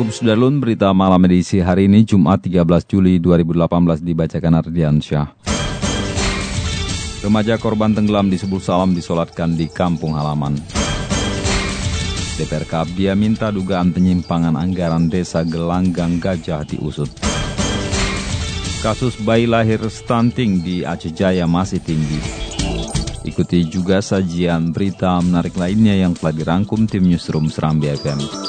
Assalamualaikum Sudarlun, berita malam edisi hari ini Jumat 13 Juli 2018 dibacakan Ardian Syah. Remaja korban tenggelam di Subul Salam disolatkan di kampung halaman. DPR Kabdia minta dugaan penyimpangan anggaran desa Gelanggang Gajah diusut. Kasus bayi lahir stunting di Aceh Jaya masih tinggi. Ikuti juga sajian berita menarik lainnya yang telah dirangkum tim Newsroom Serambi FM.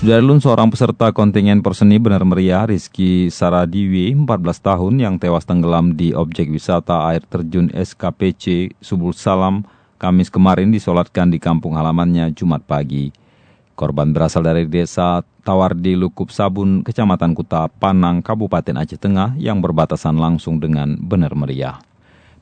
Sudarlun seorang peserta kontingen perseni benar meriah Rizky Saradiwi 14 tahun yang tewas tenggelam di objek wisata air terjun SKPC Subul Salam Kamis kemarin disolatkan di kampung halamannya Jumat pagi. Korban berasal dari desa Tawardi Lukup Sabun, Kecamatan Kuta Panang, Kabupaten Aceh Tengah yang berbatasan langsung dengan Benar Meriah.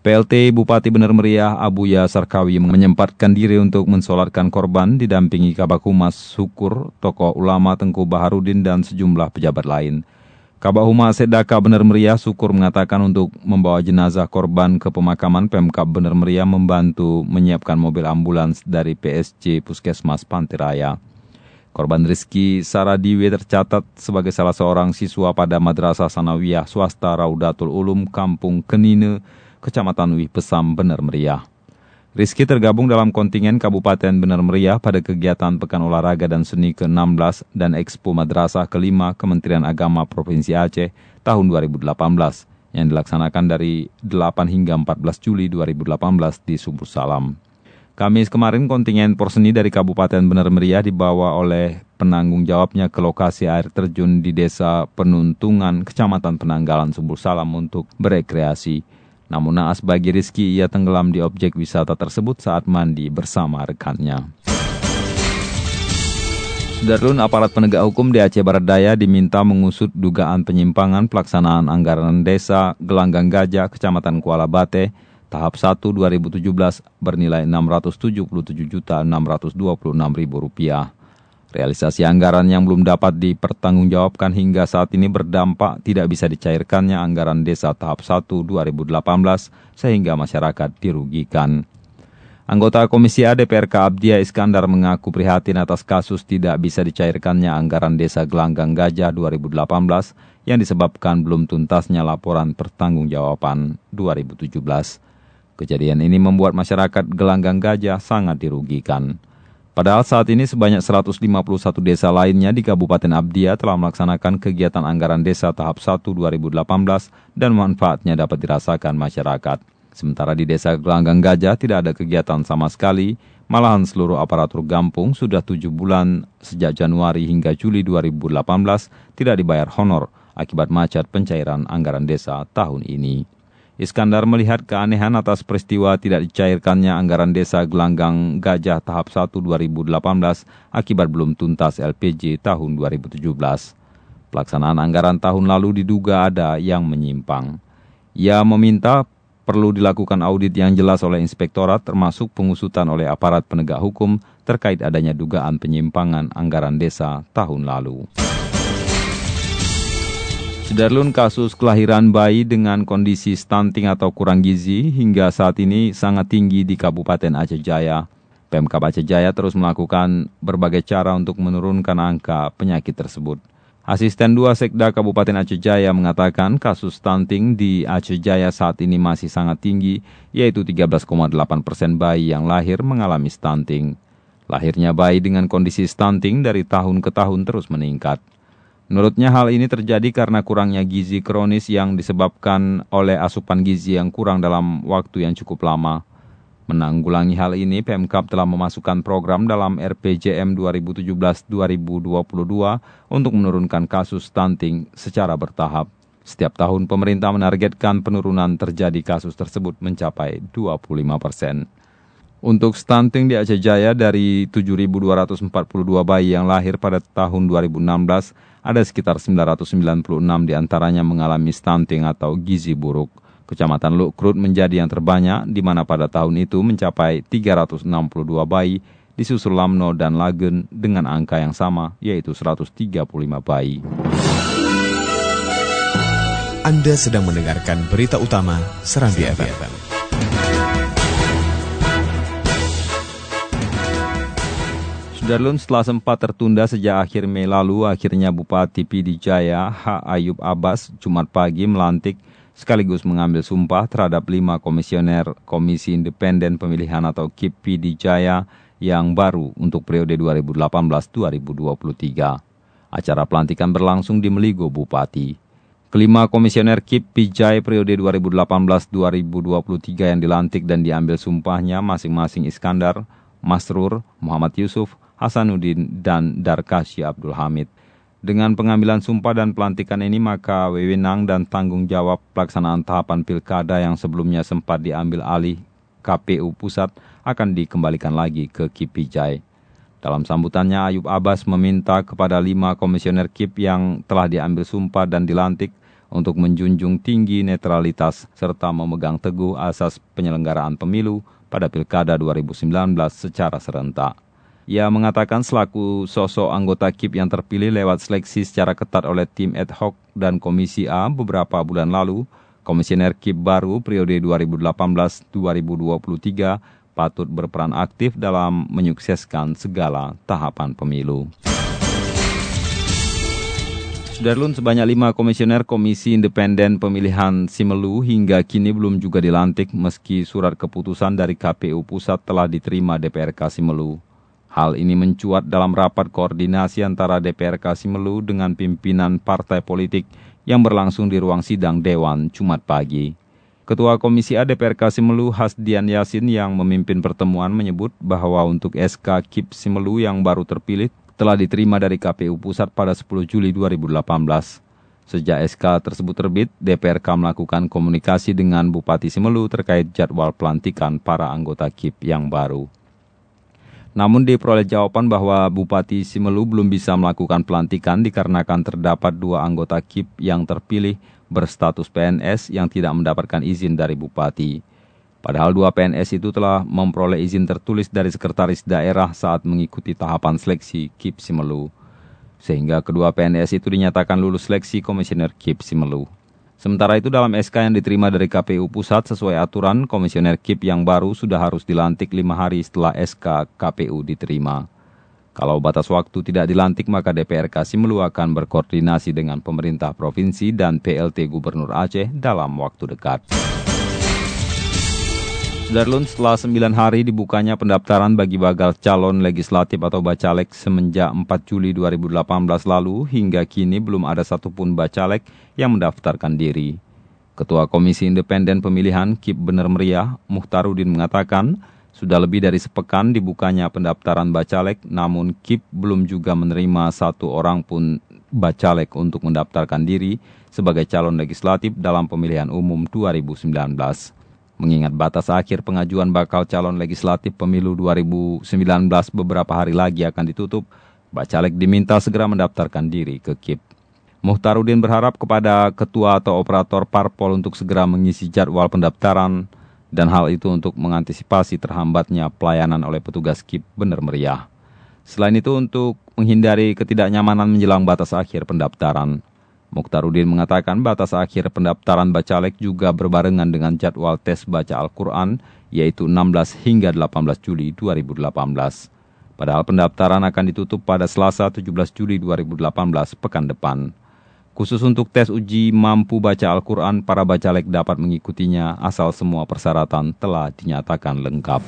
PLT Bupati Bener Meriah Abu Yasar Kawi menyempatkan diri untuk mensolatkan korban didampingi Kabak Humas Syukur, tokoh ulama Tengku Baharudin dan sejumlah pejabat lain. Kabak Humas Sedaka Bener Meriah Syukur mengatakan untuk membawa jenazah korban ke pemakaman Pemkap Bener Meriah membantu menyiapkan mobil ambulans dari PSC Puskesmas Pantiraya. Korban Rizky Saradiwi tercatat sebagai salah seorang siswa pada Madrasah Sanawiyah Swasta Raudatul Ulum Kampung Kenine, Kecamatan Wih Pesam, Bener Meriah. Rizky tergabung dalam kontingen Kabupaten Bener Meriah pada kegiatan Pekan Olahraga dan Seni ke-16 dan Expo Madrasah ke-5 Kementerian Agama Provinsi Aceh tahun 2018 yang dilaksanakan dari 8 hingga 14 Juli 2018 di Subur Salam. Kamis kemarin kontingen porseni dari Kabupaten Bener Meriah dibawa oleh penanggung jawabnya ke lokasi air terjun di Desa Penuntungan, Kecamatan Penanggalan Subur Salam untuk berekreasi. Namun naas bagi Rizky ia tenggelam di objek wisata tersebut saat mandi bersama rekannya. Sudarlun aparat penegak hukum di Aceh Barat Daya diminta mengusut dugaan penyimpangan pelaksanaan anggaran desa Gelanggang Gajah, Kecamatan Kuala Bate, tahap 1 2017 bernilai Rp677.626.000. Realisasi anggaran yang belum dapat dipertanggungjawabkan hingga saat ini berdampak tidak bisa dicairkannya anggaran desa tahap 1 2018 sehingga masyarakat dirugikan. Anggota Komisi A DPRK Abdia Iskandar mengaku prihatin atas kasus tidak bisa dicairkannya anggaran desa Gelanggang Gajah 2018 yang disebabkan belum tuntasnya laporan pertanggungjawaban 2017. Kejadian ini membuat masyarakat Gelanggang Gajah sangat dirugikan. Padahal saat ini sebanyak 151 desa lainnya di Kabupaten Abdia telah melaksanakan kegiatan anggaran desa tahap 1 2018 dan manfaatnya dapat dirasakan masyarakat. Sementara di desa Gelanggang Gajah tidak ada kegiatan sama sekali, malahan seluruh aparatur gampung sudah tujuh bulan sejak Januari hingga Juli 2018 tidak dibayar honor akibat macet pencairan anggaran desa tahun ini. Iskandar melihat keanehan atas peristiwa tidak dicairkannya anggaran desa Gelanggang Gajah tahap 1 2018 akibat belum tuntas LPG tahun 2017. Pelaksanaan anggaran tahun lalu diduga ada yang menyimpang. Ia meminta perlu dilakukan audit yang jelas oleh inspektorat termasuk pengusutan oleh aparat penegak hukum terkait adanya dugaan penyimpangan anggaran desa tahun lalu. Sudarlun kasus kelahiran bayi dengan kondisi stunting atau kurang gizi hingga saat ini sangat tinggi di Kabupaten Aceh Jaya. Pemkab Aceh Jaya terus melakukan berbagai cara untuk menurunkan angka penyakit tersebut. Asisten 2 Sekda Kabupaten Aceh Jaya mengatakan kasus stunting di Aceh Jaya saat ini masih sangat tinggi, yaitu 13,8 persen bayi yang lahir mengalami stunting. Lahirnya bayi dengan kondisi stunting dari tahun ke tahun terus meningkat. Menurutnya hal ini terjadi karena kurangnya gizi kronis yang disebabkan oleh asupan gizi yang kurang dalam waktu yang cukup lama. Menanggulangi hal ini, Pemkap telah memasukkan program dalam RPJM 2017-2022 untuk menurunkan kasus stunting secara bertahap. Setiap tahun pemerintah menargetkan penurunan terjadi kasus tersebut mencapai 25 persen. Untuk stunting di Aceh Jaya dari 7.242 bayi yang lahir pada tahun 2016, ada sekitar 996 di antaranya mengalami stunting atau gizi buruk. Kecamatan Lukrut menjadi yang terbanyak, di mana pada tahun itu mencapai 362 bayi, disusul Lamno dan Lagen dengan angka yang sama, yaitu 135 bayi. Anda sedang mendengarkan berita utama Serambi FM. Sudarlun setelah sempat tertunda sejak akhir Mei lalu, akhirnya Bupati Pidijaya H. Ayub Abbas Jumat pagi melantik sekaligus mengambil sumpah terhadap lima komisioner Komisi Independen Pemilihan atau KIP Pidijaya yang baru untuk periode 2018-2023. Acara pelantikan berlangsung di Meligo Bupati. Kelima komisioner KIP Pijai periode 2018-2023 yang dilantik dan diambil sumpahnya masing-masing Iskandar, Masrur, Muhammad Yusuf, Hasanuddin, dan Darkashi Abdul Hamid. Dengan pengambilan sumpah dan pelantikan ini, maka wewenang dan tanggung jawab pelaksanaan tahapan pilkada yang sebelumnya sempat diambil alih KPU Pusat akan dikembalikan lagi ke Kipijai. Dalam sambutannya, Ayub Abbas meminta kepada lima komisioner KIP yang telah diambil sumpah dan dilantik untuk menjunjung tinggi netralitas serta memegang teguh asas penyelenggaraan pemilu pada Pilkada 2019 secara serentak. Ia mengatakan selaku sosok anggota KIP yang terpilih lewat seleksi secara ketat oleh tim ad hoc dan Komisi A beberapa bulan lalu, Komisioner KIP baru periode 2018-2023 patut berperan aktif dalam menyukseskan segala tahapan pemilu. Sudarlun sebanyak lima komisioner Komisi Independen Pemilihan Simelu hingga kini belum juga dilantik meski surat keputusan dari KPU Pusat telah diterima DPRK Simelu. Hal ini mencuat dalam rapat koordinasi antara DPRK Simelu dengan pimpinan partai politik yang berlangsung di ruang sidang Dewan Jumat pagi. Ketua Komisi A DPRK Simelu Hasdian Yasin yang memimpin pertemuan menyebut bahwa untuk SK KIP Simelu yang baru terpilih telah diterima dari KPU Pusat pada 10 Juli 2018. Sejak SK tersebut terbit, DPRK melakukan komunikasi dengan Bupati Simelu terkait jadwal pelantikan para anggota KIP yang baru. Namun diperoleh jawaban bahwa Bupati Simelu belum bisa melakukan pelantikan dikarenakan terdapat dua anggota KIP yang terpilih berstatus PNS yang tidak mendapatkan izin dari Bupati. Padahal dua PNS itu telah memperoleh izin tertulis dari sekretaris daerah saat mengikuti tahapan seleksi KIP Simelu. Sehingga kedua PNS itu dinyatakan lulus seleksi komisioner KIP Simelu. Sementara itu dalam SK yang diterima dari KPU Pusat sesuai aturan, komisioner KIP yang baru sudah harus dilantik lima hari setelah SK KPU diterima. Kalau batas waktu tidak dilantik, maka DPRK Simelu akan berkoordinasi dengan pemerintah provinsi dan PLT Gubernur Aceh dalam waktu dekat. Darlun, setelah 9 hari dibukanya pendaftaran bagi bakal calon legislatif atau bacalek semenjak 4 Juli 2018 lalu, hingga kini belum ada satupun bacalek yang mendaftarkan diri. Ketua Komisi Independen Pemilihan KIP Bener Meriah, Muhtarudin mengatakan, sudah lebih dari sepekan dibukanya pendaftaran bacalek, namun KIP belum juga menerima satu orang pun bacalek untuk mendaftarkan diri sebagai calon legislatif dalam pemilihan umum 2019. Mengingat batas akhir pengajuan bakal calon legislatif pemilu 2019 beberapa hari lagi akan ditutup, Bacalek diminta segera mendaftarkan diri ke KIP. Muhtarudin berharap kepada ketua atau operator parpol untuk segera mengisi jadwal pendaftaran dan hal itu untuk mengantisipasi terhambatnya pelayanan oleh petugas KIP benar meriah. Selain itu untuk menghindari ketidaknyamanan menjelang batas akhir pendaftaran, Mukhtarudin mengatakan batas akhir pendaftaran bacalek juga berbarengan dengan jadwal tes baca Al-Quran, yaitu 16 hingga 18 Juli 2018. Padahal pendaftaran akan ditutup pada Selasa 17 Juli 2018 pekan depan. Khusus untuk tes uji mampu baca Al-Quran, para bacalek dapat mengikutinya asal semua persyaratan telah dinyatakan lengkap.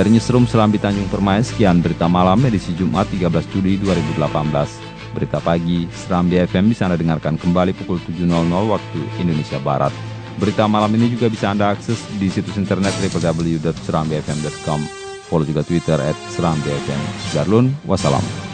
Dari Newsroom Serambi Tanjung Permai, sekian berita malam edisi Jumat 13 Juli 2018. Berita pagi, Serambi FM bisa Anda dengarkan kembali pukul 7.00 waktu Indonesia Barat. Berita malam ini juga bisa Anda akses di situs internet www.serambifm.com. Follow juga Twitter at Serambi FM. Darlun, wassalam.